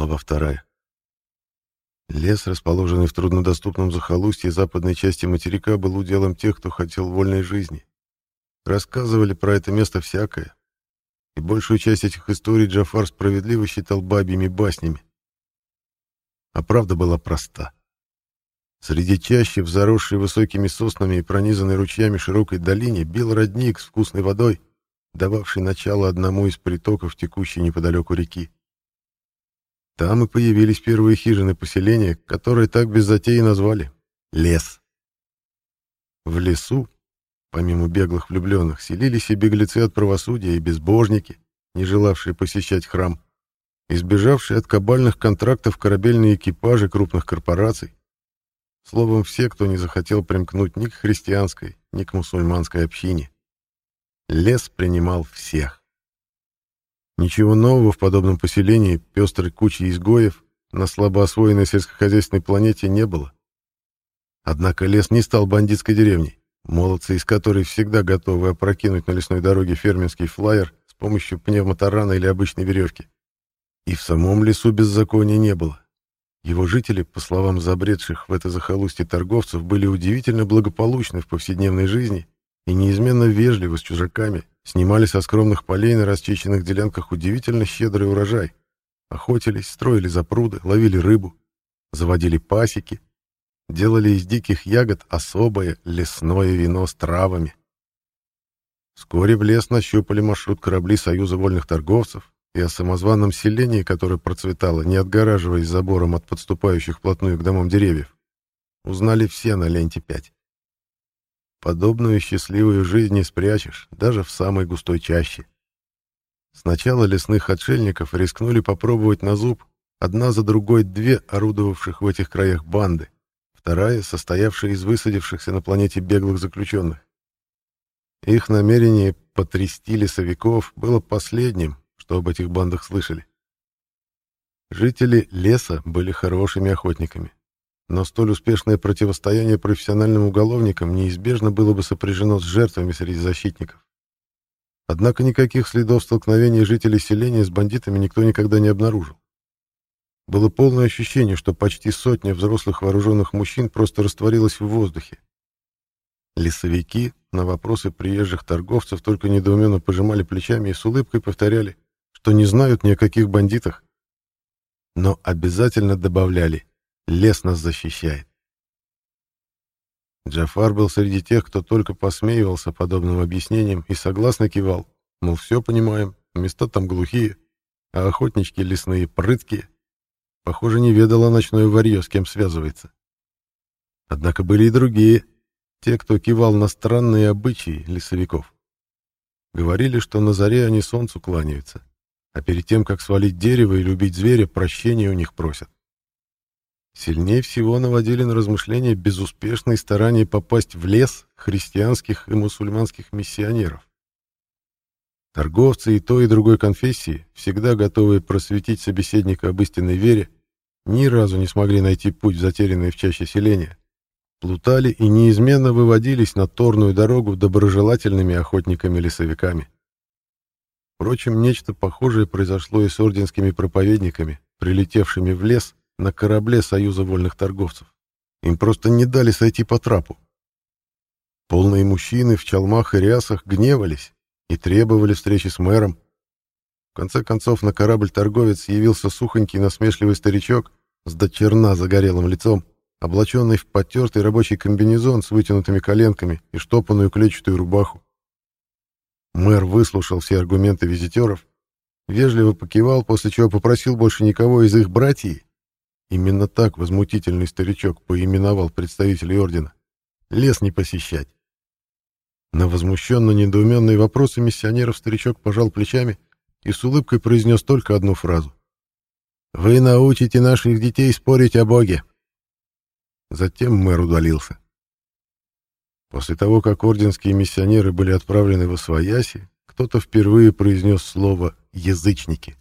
Глава вторая. Лес, расположенный в труднодоступном захолустье западной части материка, был уделом тех, кто хотел вольной жизни. Рассказывали про это место всякое, и большую часть этих историй Джафар справедливо считал бабьими баснями. А правда была проста. Среди чащи, в заросшей высокими соснами и пронизанной ручьями широкой долине, бил родник с вкусной водой, дававший начало одному из притоков, текущей неподалеку реки. Там и появились первые хижины поселения, которые так без затеи назвали — лес. В лесу, помимо беглых влюбленных, селились и беглецы от правосудия, и безбожники, не желавшие посещать храм, избежавшие от кабальных контрактов корабельные экипажи крупных корпораций, словом, все, кто не захотел примкнуть ни к христианской, ни к мусульманской общине. Лес принимал всех. Ничего нового в подобном поселении, пестрой кучи изгоев, на слабо освоенной сельскохозяйственной планете не было. Однако лес не стал бандитской деревней, молодцы из которой всегда готовы опрокинуть на лесной дороге фермерский флайер с помощью пневмотарана или обычной веревки. И в самом лесу беззакония не было. Его жители, по словам забредших в это захолустье торговцев, были удивительно благополучны в повседневной жизни и неизменно вежливы с чужаками, Снимали со скромных полей на расчищенных делянках удивительно щедрый урожай. Охотились, строили запруды, ловили рыбу, заводили пасеки, делали из диких ягод особое лесное вино с травами. Вскоре в лес нащупали маршрут корабли Союза вольных торговцев, и о самозванном селении, которое процветало, не отгораживаясь забором от подступающих вплотную к домам деревьев, узнали все на ленте 5. Подобную счастливую жизнь не спрячешь, даже в самой густой чаще. Сначала лесных отшельников рискнули попробовать на зуб одна за другой две орудовавших в этих краях банды, вторая, состоявшая из высадившихся на планете беглых заключенных. Их намерение потрясти лесовиков было последним, что об этих бандах слышали. Жители леса были хорошими охотниками, но столь успешное противостояние профессиональным уголовникам неизбежно было бы сопряжено с жертвами среди защитников. Однако никаких следов столкновения жителей селения с бандитами никто никогда не обнаружил. Было полное ощущение, что почти сотня взрослых вооруженных мужчин просто растворилась в воздухе. Лесовики на вопросы приезжих торговцев только недоуменно пожимали плечами и с улыбкой повторяли, что не знают ни о каких бандитах. Но обязательно добавляли Лес нас защищает. Джафар был среди тех, кто только посмеивался подобным объяснением и согласно кивал, мол, все понимаем, места там глухие, а охотнички лесные прыткие. Похоже, не ведала ночное варье, с кем связывается. Однако были и другие, те, кто кивал на странные обычаи лесовиков. Говорили, что на заре они солнцу кланяются, а перед тем, как свалить дерево и любить зверя, прощения у них просят. Сильнее всего наводили на размышления безуспешные старания попасть в лес христианских и мусульманских миссионеров. Торговцы и той, и другой конфессии, всегда готовые просветить собеседника об истинной вере, ни разу не смогли найти путь в затерянное в чаще селения. Плутали и неизменно выводились на торную дорогу доброжелательными охотниками-лесовиками. Впрочем, нечто похожее произошло и с орденскими проповедниками, прилетевшими в лес на корабле Союза вольных торговцев. Им просто не дали сойти по трапу. Полные мужчины в чалмах и рясах гневались и требовали встречи с мэром. В конце концов на корабль торговец явился сухонький насмешливый старичок с дочерна загорелым лицом, облаченный в потертый рабочий комбинезон с вытянутыми коленками и штопанную клетчатую рубаху. Мэр выслушал все аргументы визитеров, вежливо покивал, после чего попросил больше никого из их братьев Именно так возмутительный старичок поименовал представителей ордена. Лес не посещать. На возмущенно-недоуменные вопросы миссионеров старичок пожал плечами и с улыбкой произнес только одну фразу. «Вы научите наших детей спорить о Боге». Затем мэр удалился. После того, как орденские миссионеры были отправлены в Освояси, кто-то впервые произнес слово «язычники».